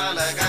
my leg.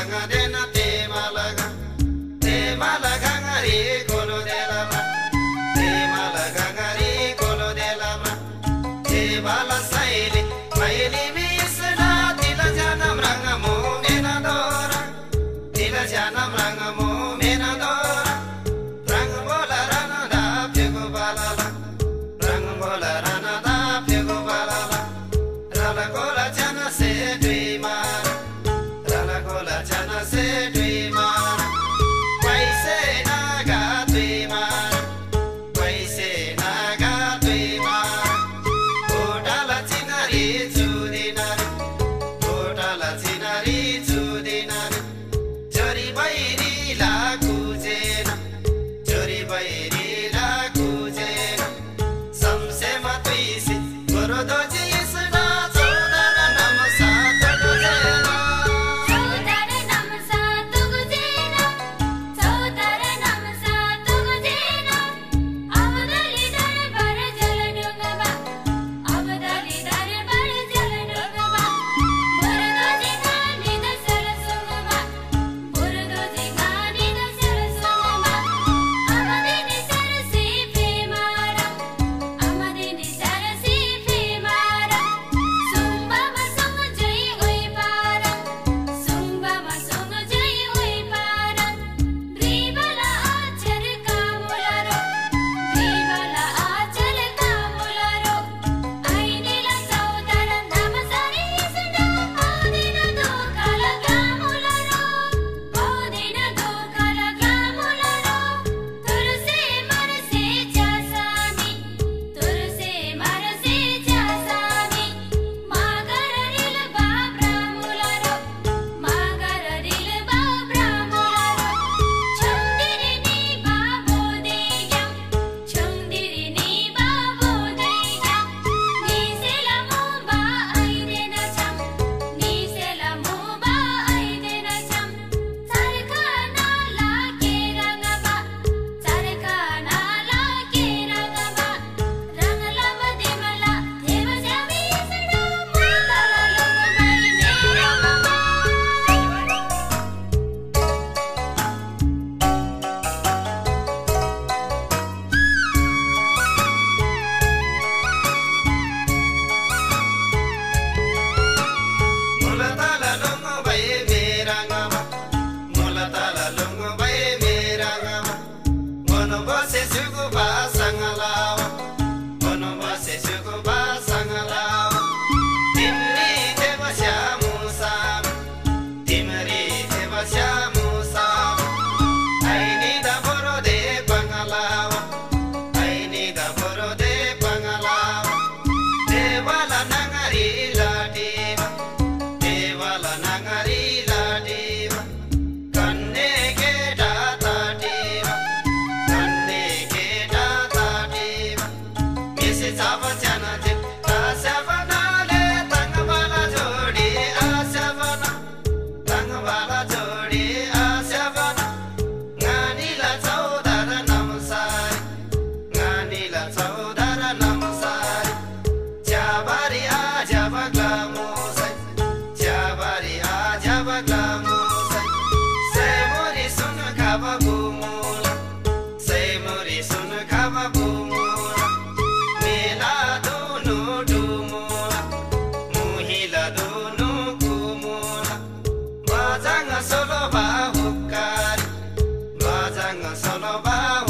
Male